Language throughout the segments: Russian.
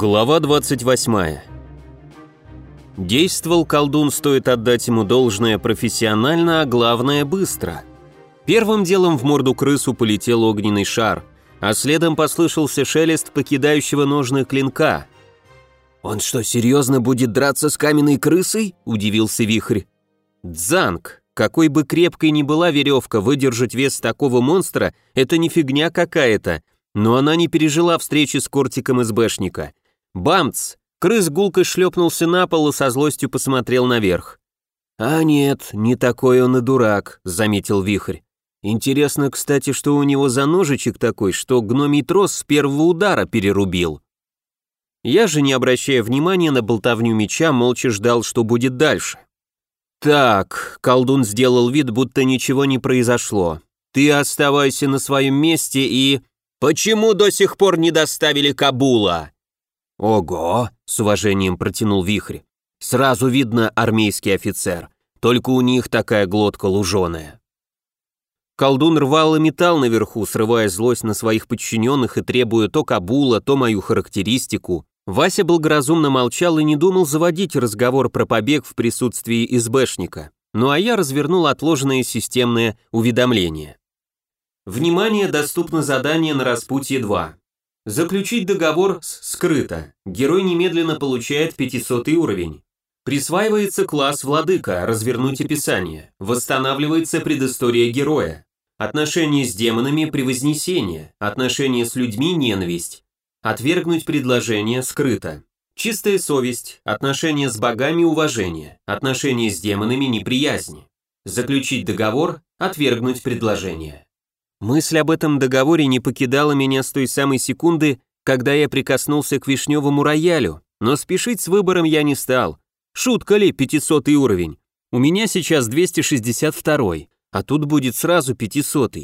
Глава 28. Действовал колдун, стоит отдать ему должное профессионально, а главное быстро. Первым делом в морду крысу полетел огненный шар, а следом послышался шелест покидающего ножны клинка. «Он что, серьезно будет драться с каменной крысой?» – удивился вихрь. «Дзанг, какой бы крепкой ни была веревка, выдержать вес такого монстра – это не фигня какая-то, но она не пережила встречи с кортиком СБшника. Бамц! Крыс гулкой шлепнулся на пол и со злостью посмотрел наверх. «А нет, не такой он и дурак», — заметил Вихрь. «Интересно, кстати, что у него за ножичек такой, что гномий трос с первого удара перерубил». Я же, не обращая внимания на болтовню меча, молча ждал, что будет дальше. «Так», — колдун сделал вид, будто ничего не произошло. «Ты оставайся на своем месте и...» «Почему до сих пор не доставили Кабула?» «Ого!» — с уважением протянул Вихрь. «Сразу видно армейский офицер, только у них такая глотка луженая». Колдун рвал и металл наверху, срывая злость на своих подчиненных и требуя то Кабула, то мою характеристику. Вася благоразумно молчал и не думал заводить разговор про побег в присутствии СБшника. Ну а я развернул отложенное системное уведомление. Внимание, доступно задание на распутье 2. Заключить договор скрыто. Герой немедленно получает 500 уровень. Присваивается класс владыка, развернуть описание. Восстанавливается предыстория героя. Отношения с демонами превознесение. Отношения с людьми ненависть. Отвергнуть предложение скрыто. Чистая совесть. Отношения с богами уважение. Отношения с демонами неприязни. Заключить договор, отвергнуть предложение. Мысль об этом договоре не покидала меня с той самой секунды, когда я прикоснулся к вишневому роялю, но спешить с выбором я не стал. Шутка ли, 500 уровень? У меня сейчас 262, а тут будет сразу 500.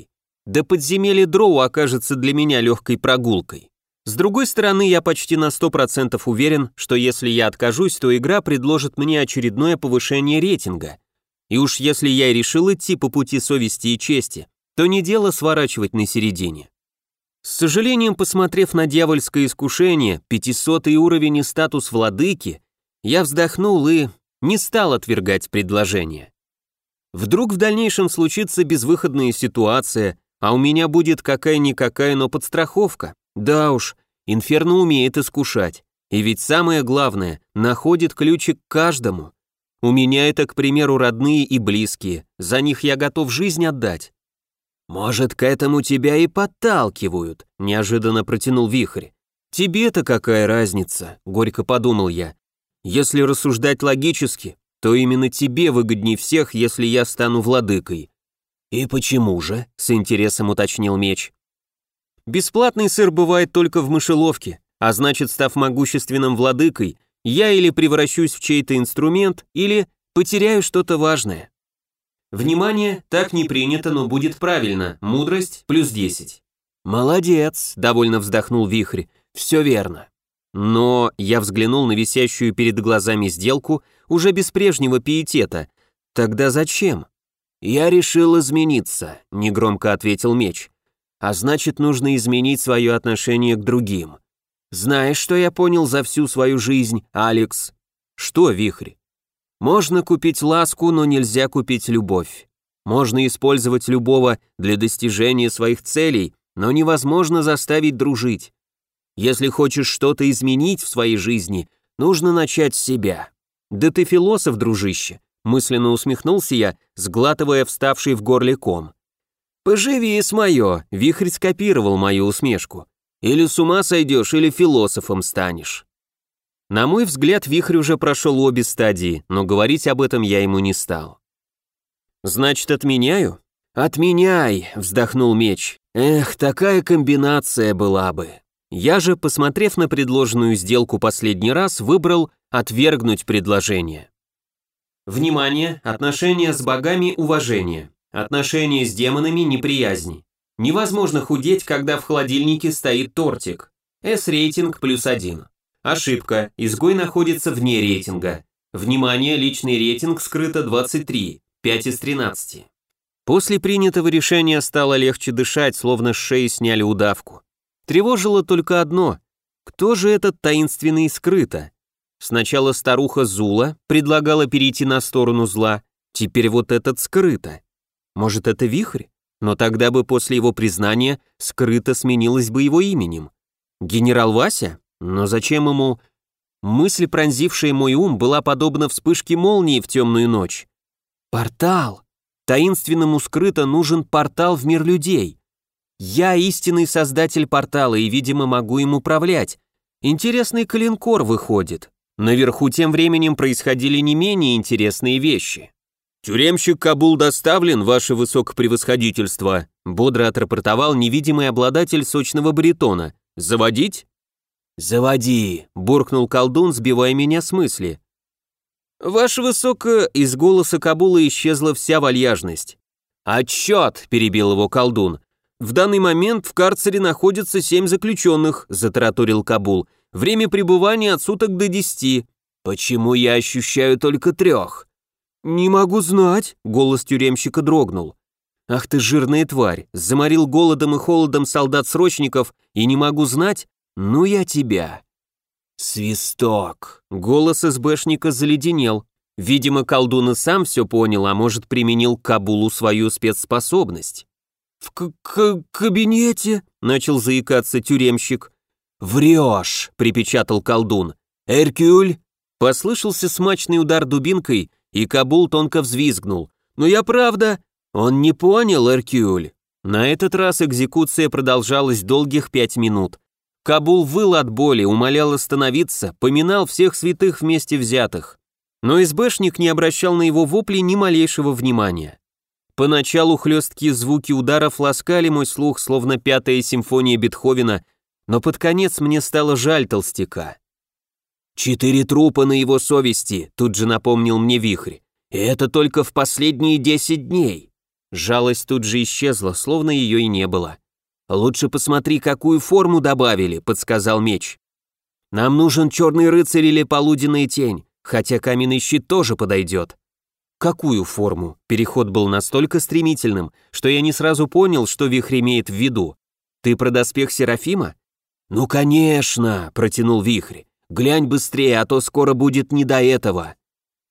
Да подземелье дроу окажется для меня легкой прогулкой. С другой стороны, я почти на 100% уверен, что если я откажусь, то игра предложит мне очередное повышение рейтинга. И уж если я решил идти по пути совести и чести, то не дело сворачивать на середине. С сожалением, посмотрев на дьявольское искушение, 500 уровень и статус владыки, я вздохнул и не стал отвергать предложение. Вдруг в дальнейшем случится безвыходная ситуация, а у меня будет какая-никакая, но подстраховка. Да уж, Инферно умеет искушать. И ведь самое главное, находит ключик к каждому. У меня это, к примеру, родные и близкие, за них я готов жизнь отдать. «Может, к этому тебя и подталкивают», — неожиданно протянул вихрь. «Тебе-то какая разница?» — горько подумал я. «Если рассуждать логически, то именно тебе выгоднее всех, если я стану владыкой». «И почему же?» — с интересом уточнил меч. «Бесплатный сыр бывает только в мышеловке, а значит, став могущественным владыкой, я или превращусь в чей-то инструмент, или потеряю что-то важное». Внимание, так не принято, но будет правильно. Мудрость плюс 10. Молодец, довольно вздохнул Вихрь. Все верно. Но я взглянул на висящую перед глазами сделку уже без прежнего пиетета. Тогда зачем? Я решил измениться, негромко ответил меч. А значит, нужно изменить свое отношение к другим. Знаешь, что я понял за всю свою жизнь, Алекс? Что, Вихрь? Можно купить ласку, но нельзя купить любовь. Можно использовать любого для достижения своих целей, но невозможно заставить дружить. Если хочешь что-то изменить в своей жизни, нужно начать с себя. Да ты философ, дружище, мысленно усмехнулся я, сглатывая вставший в горле ком. «Поживи с мое», — вихрь скопировал мою усмешку. «Или с ума сойдешь, или философом станешь». На мой взгляд, вихрь уже прошел обе стадии, но говорить об этом я ему не стал. «Значит, отменяю?» «Отменяй!» — вздохнул меч. «Эх, такая комбинация была бы!» Я же, посмотрев на предложенную сделку последний раз, выбрал отвергнуть предложение. Внимание, отношения с богами – уважение, отношения с демонами – неприязни. Невозможно худеть, когда в холодильнике стоит тортик. S-рейтинг плюс один. Ошибка. Изгой находится вне рейтинга. Внимание, личный рейтинг скрыто 23, 5 из 13. После принятого решения стало легче дышать, словно с шеи сняли удавку. Тревожило только одно. Кто же этот таинственный скрыто? Сначала старуха Зула предлагала перейти на сторону зла, теперь вот этот скрыто. Может, это вихрь? Но тогда бы после его признания скрыто сменилось бы его именем. Генерал Вася? Но зачем ему... Мысль, пронзившая мой ум, была подобна вспышке молнии в темную ночь. Портал! Таинственному скрыто нужен портал в мир людей. Я истинный создатель портала и, видимо, могу им управлять. Интересный калинкор выходит. Наверху тем временем происходили не менее интересные вещи. «Тюремщик Кабул доставлен, ваше высокопревосходительство», бодро отрапортовал невидимый обладатель сочного баритона. «Заводить?» «Заводи», — буркнул колдун, сбивая меня с мысли. «Ваше высоко...» — из голоса Кабула исчезла вся вальяжность. «Отчет!» — перебил его колдун. «В данный момент в карцере находится семь заключенных», — затараторил Кабул. Время пребывания от суток до десяти. Почему я ощущаю только трех? Не могу знать, голос тюремщика дрогнул. Ах ты жирная тварь, заморил голодом и холодом солдат-срочников и не могу знать? Ну я тебя. Свисток. Голос СБшника заледенел. Видимо, колдун и сам все понял, а может, применил Кабулу свою спецспособность. «В к -к кабинете?» — начал заикаться тюремщик. «Врешь!» — припечатал колдун. «Эркюль!» Послышался смачный удар дубинкой, и Кабул тонко взвизгнул. «Но я правда...» Он не понял, Эркюль. На этот раз экзекуция продолжалась долгих пять минут. Кабул выл от боли, умолял остановиться, поминал всех святых вместе взятых. Но СБшник не обращал на его вопли ни малейшего внимания. Поначалу хлесткие звуки ударов ласкали мой слух, словно пятая симфония Бетховена но под конец мне стало жаль толстяка. «Четыре трупа на его совести», — тут же напомнил мне вихрь. «И это только в последние десять дней». Жалость тут же исчезла, словно ее и не было. «Лучше посмотри, какую форму добавили», — подсказал меч. «Нам нужен черный рыцарь или полуденная тень, хотя каменный щит тоже подойдет». «Какую форму?» Переход был настолько стремительным, что я не сразу понял, что вихрь имеет в виду. «Ты про доспех Серафима?» «Ну, конечно!» — протянул вихрь. «Глянь быстрее, а то скоро будет не до этого!»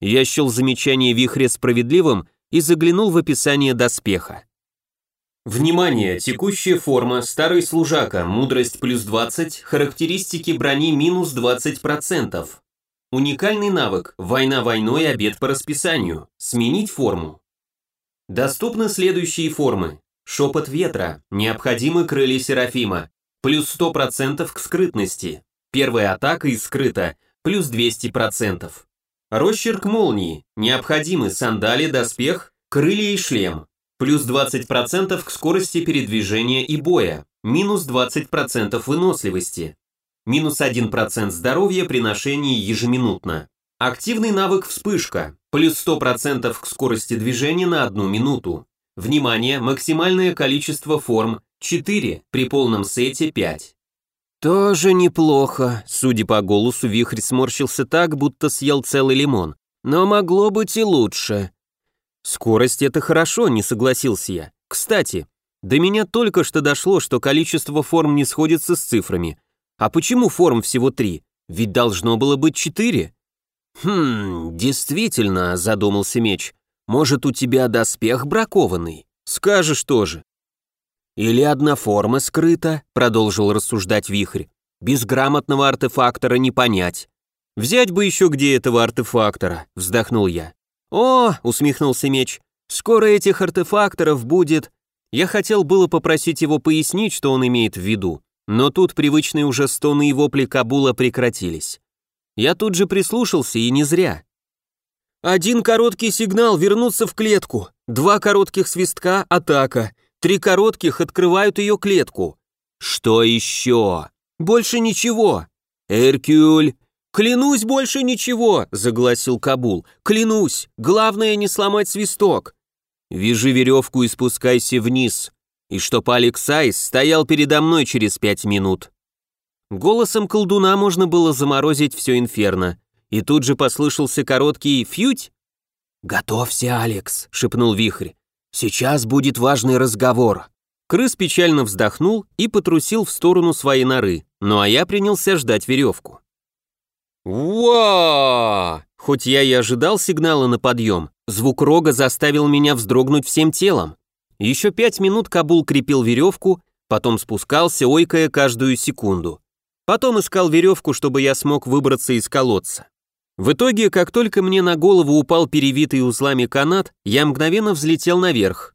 Я счел замечание вихря справедливым и заглянул в описание доспеха. Внимание! Текущая форма, старый служака, мудрость плюс 20, характеристики брони минус 20%. Уникальный навык, война войной, обед по расписанию, сменить форму. Доступны следующие формы. Шепот ветра, необходимы крылья Серафима, плюс 100% к скрытности. Первая атака из скрыта, плюс 200%. Росчерк молнии, необходимы сандали, доспех, крылья и шлем. Плюс 20% к скорости передвижения и боя, минус 20% выносливости. Минус 1% здоровья при ношении ежеминутно. Активный навык «Вспышка», плюс 100% к скорости движения на одну минуту. Внимание, максимальное количество форм 4, при полном сете 5. Тоже неплохо. Судя по голосу, вихрь сморщился так, будто съел целый лимон. Но могло быть и лучше. Скорость это хорошо, не согласился я. Кстати, до меня только что дошло, что количество форм не сходится с цифрами. А почему форм всего три? Ведь должно было быть четыре. Хм, действительно, задумался меч. Может, у тебя доспех бракованный? Скажешь тоже. «Или одна форма скрыта», — продолжил рассуждать Вихрь. «Без грамотного артефактора не понять». «Взять бы еще где этого артефактора», — вздохнул я. «О», — усмехнулся меч, — «скоро этих артефакторов будет...» Я хотел было попросить его пояснить, что он имеет в виду, но тут привычные уже стоны и вопли Кабула прекратились. Я тут же прислушался, и не зря. Один короткий сигнал — вернуться в клетку, два коротких свистка — атака, Три коротких открывают ее клетку. Что еще? Больше ничего. Эркюль. Клянусь, больше ничего, загласил Кабул. Клянусь, главное не сломать свисток. Вяжи веревку и спускайся вниз. И чтоб Алекс Айс стоял передо мной через пять минут. Голосом колдуна можно было заморозить все инферно. И тут же послышался короткий «фьють». «Готовься, Алекс», — шепнул Вихрь. Сейчас будет важный разговор. Крыс печально вздохнул и потрусил в сторону своей норы, ну а я принялся ждать веревку. Ва! Хоть я и ожидал сигнала на подъем, звук рога заставил меня вздрогнуть всем телом. Еще пять минут Кабул крепил веревку, потом спускался, ойкая каждую секунду. Потом искал веревку, чтобы я смог выбраться из колодца. В итоге, как только мне на голову упал перевитый узлами канат, я мгновенно взлетел наверх.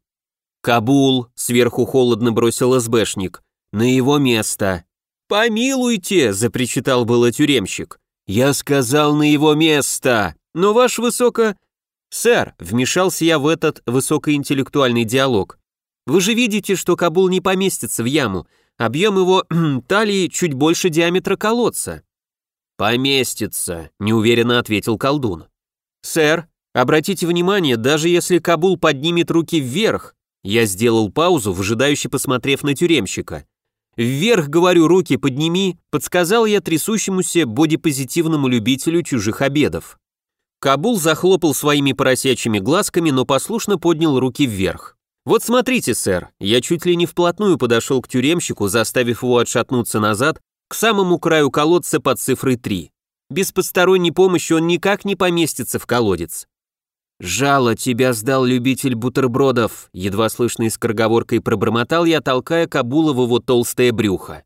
«Кабул!» — сверху холодно бросил СБшник. «На его место!» «Помилуйте!» — запричитал было тюремщик. «Я сказал на его место! Но ваш высоко...» «Сэр», — вмешался я в этот высокоинтеллектуальный диалог, «вы же видите, что Кабул не поместится в яму. Объем его талии чуть больше диаметра колодца». «Поместится», — неуверенно ответил колдун. «Сэр, обратите внимание, даже если Кабул поднимет руки вверх...» Я сделал паузу, выжидающе посмотрев на тюремщика. «Вверх, говорю, руки подними», — подсказал я трясущемуся бодипозитивному любителю чужих обедов. Кабул захлопал своими поросячьими глазками, но послушно поднял руки вверх. «Вот смотрите, сэр, я чуть ли не вплотную подошел к тюремщику, заставив его отшатнуться назад к самому краю колодца под цифрой 3. Без посторонней помощи он никак не поместится в колодец. «Жало тебя сдал любитель бутербродов», едва слышной скороговоркой пробормотал я, толкая его толстое брюхо.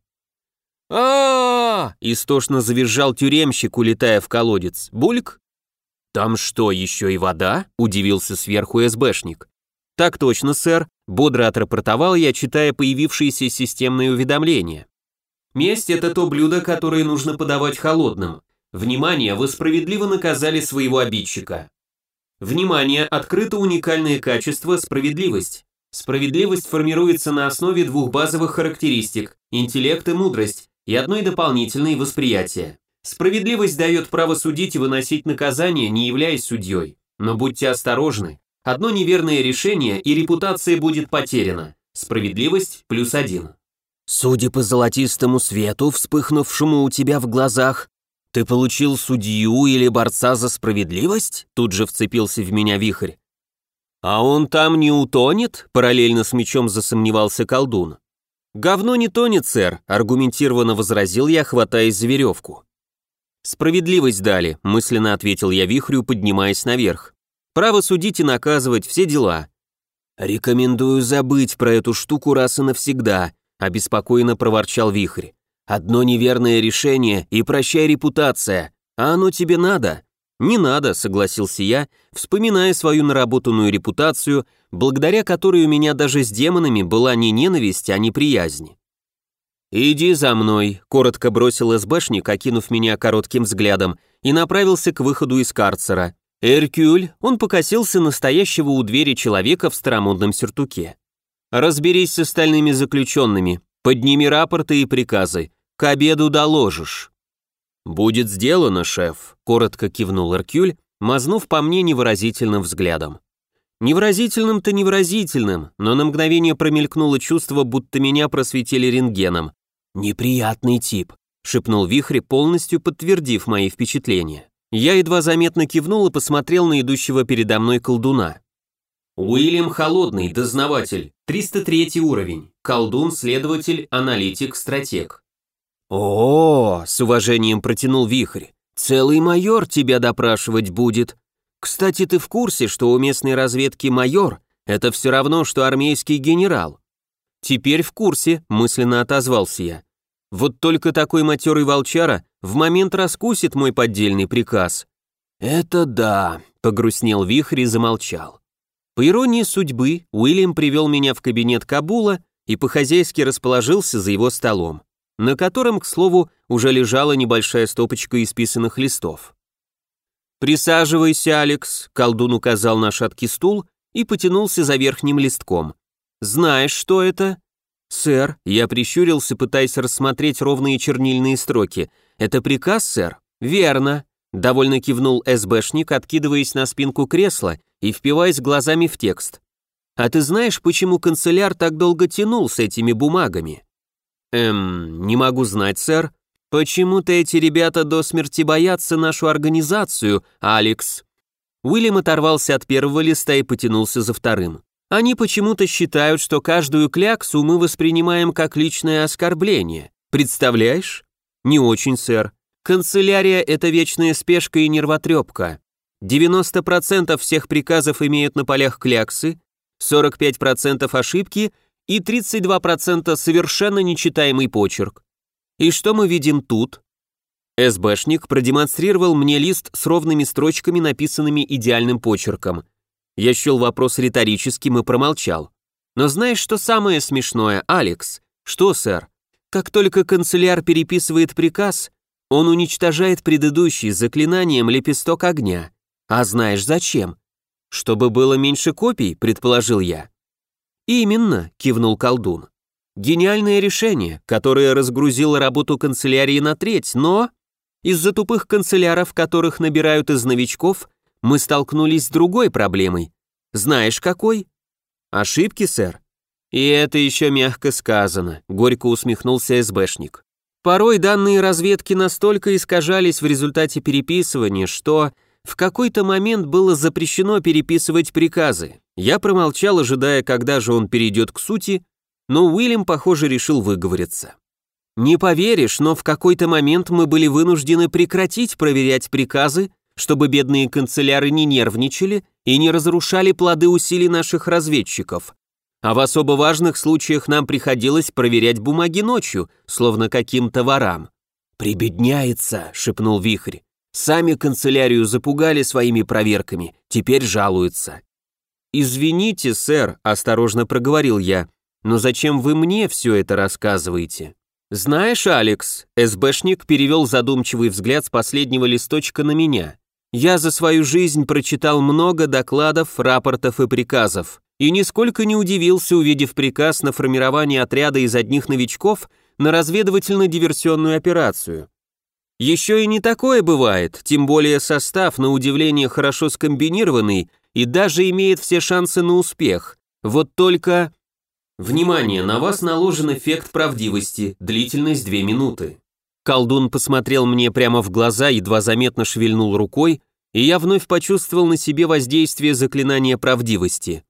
а, истошно завизжал тюремщик, улетая в колодец. «Бульк?» «Там что, еще и вода?» – удивился сверху СБшник. «Так точно, сэр», – бодро отрапортовал я, читая появившиеся системные уведомления. Месть – это то блюдо, которое нужно подавать холодным. Внимание, вы справедливо наказали своего обидчика. Внимание, открыто уникальное качество – справедливость. Справедливость формируется на основе двух базовых характеристик – интеллект и мудрость, и одной дополнительной – восприятие. Справедливость дает право судить и выносить наказание, не являясь судьей. Но будьте осторожны. Одно неверное решение, и репутация будет потеряна. Справедливость плюс один. Судя по золотистому свету, вспыхнувшему у тебя в глазах, ты получил судью или борца за справедливость? Тут же вцепился в меня вихрь. А он там не утонет? Параллельно с мечом засомневался колдун. Говно не тонет, сэр, аргументированно возразил я, хватаясь за веревку. Справедливость дали, мысленно ответил я вихрю, поднимаясь наверх. Право судить и наказывать, все дела. Рекомендую забыть про эту штуку раз и навсегда, обеспокоенно проворчал Вихрь. «Одно неверное решение и прощай репутация. А оно тебе надо?» «Не надо», — согласился я, вспоминая свою наработанную репутацию, благодаря которой у меня даже с демонами была не ненависть, а неприязнь. «Иди за мной», — коротко бросил СБшник, окинув меня коротким взглядом, и направился к выходу из карцера. «Эркюль», он покосился настоящего у двери человека в старомодном сюртуке. Разберись с остальными заключенными, подними рапорты и приказы, к обеду доложишь». «Будет сделано, шеф», — коротко кивнул Эркюль, мазнув по мне невыразительным взглядом. Невыразительным-то невыразительным, но на мгновение промелькнуло чувство, будто меня просветили рентгеном. «Неприятный тип», — шепнул Вихрь, полностью подтвердив мои впечатления. Я едва заметно кивнул и посмотрел на идущего передо мной колдуна. Уильям Холодный, дознаватель, 303 уровень, колдун, следователь, аналитик, стратег. О, с уважением протянул Вихрь. Целый майор тебя допрашивать будет. Кстати, ты в курсе, что у местной разведки майор это все равно, что армейский генерал? Теперь в курсе, мысленно отозвался я. Вот только такой матерый волчара в момент раскусит мой поддельный приказ. Это да, погрустнел Вихрь и замолчал. По иронии судьбы, Уильям привел меня в кабинет Кабула и по-хозяйски расположился за его столом, на котором, к слову, уже лежала небольшая стопочка исписанных листов. «Присаживайся, Алекс», — колдун указал на шаткий стул и потянулся за верхним листком. «Знаешь, что это?» «Сэр», — я прищурился, пытаясь рассмотреть ровные чернильные строки. «Это приказ, сэр?» «Верно», — довольно кивнул СБшник, откидываясь на спинку кресла и впиваясь глазами в текст. «А ты знаешь, почему канцеляр так долго тянул с этими бумагами?» «Эм, не могу знать, сэр. Почему-то эти ребята до смерти боятся нашу организацию, Алекс». Уильям оторвался от первого листа и потянулся за вторым. Они почему-то считают, что каждую кляксу мы воспринимаем как личное оскорбление. Представляешь? Не очень, сэр. Канцелярия – это вечная спешка и нервотрепка. 90% всех приказов имеют на полях кляксы, 45% ошибки и 32% совершенно нечитаемый почерк. И что мы видим тут? СБшник продемонстрировал мне лист с ровными строчками, написанными идеальным почерком. Я счел вопрос риторическим и промолчал. Но знаешь, что самое смешное, Алекс? Что, сэр? Как только канцеляр переписывает приказ, он уничтожает предыдущий заклинанием лепесток огня. А знаешь зачем? Чтобы было меньше копий, предположил я. Именно, кивнул колдун. Гениальное решение, которое разгрузило работу канцелярии на треть, но из-за тупых канцеляров, которых набирают из новичков, мы столкнулись с другой проблемой. Знаешь, какой? Ошибки, сэр. И это еще мягко сказано, горько усмехнулся СБшник. Порой данные разведки настолько искажались в результате переписывания, что в какой-то момент было запрещено переписывать приказы. Я промолчал, ожидая, когда же он перейдет к сути, но Уильям, похоже, решил выговориться. Не поверишь, но в какой-то момент мы были вынуждены прекратить проверять приказы, чтобы бедные канцеляры не нервничали и не разрушали плоды усилий наших разведчиков. А в особо важных случаях нам приходилось проверять бумаги ночью, словно каким-то ворам. «Прибедняется», — шепнул Вихрь. «Сами канцелярию запугали своими проверками, теперь жалуются». «Извините, сэр», — осторожно проговорил я, «но зачем вы мне все это рассказываете?» «Знаешь, Алекс», — СБшник перевел задумчивый взгляд с последнего листочка на меня. «Я за свою жизнь прочитал много докладов, рапортов и приказов, и нисколько не удивился, увидев приказ на формирование отряда из одних новичков на разведывательно-диверсионную операцию. Еще и не такое бывает, тем более состав, на удивление, хорошо скомбинированный и даже имеет все шансы на успех. Вот только... Внимание, на вас наложен эффект правдивости, длительность 2 минуты. Колдун посмотрел мне прямо в глаза, едва заметно шевельнул рукой, и я вновь почувствовал на себе воздействие заклинания правдивости.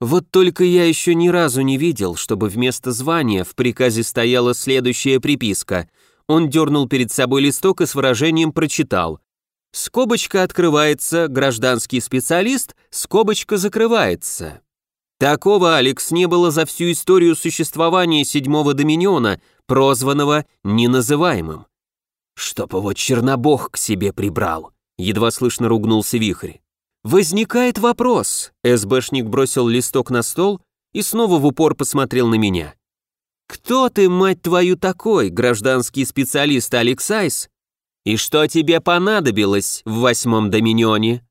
Вот только я еще ни разу не видел, чтобы вместо звания в приказе стояла следующая приписка. Он дернул перед собой листок и с выражением прочитал. Скобочка открывается, гражданский специалист, скобочка закрывается. Такого, Алекс, не было за всю историю существования седьмого доминиона, прозванного неназываемым. «Чтоб его Чернобог к себе прибрал», — едва слышно ругнулся вихрь. «Возникает вопрос», — СБшник бросил листок на стол и снова в упор посмотрел на меня. «Кто ты, мать твою, такой, гражданский специалист Алексайс? И что тебе понадобилось в восьмом доминионе?»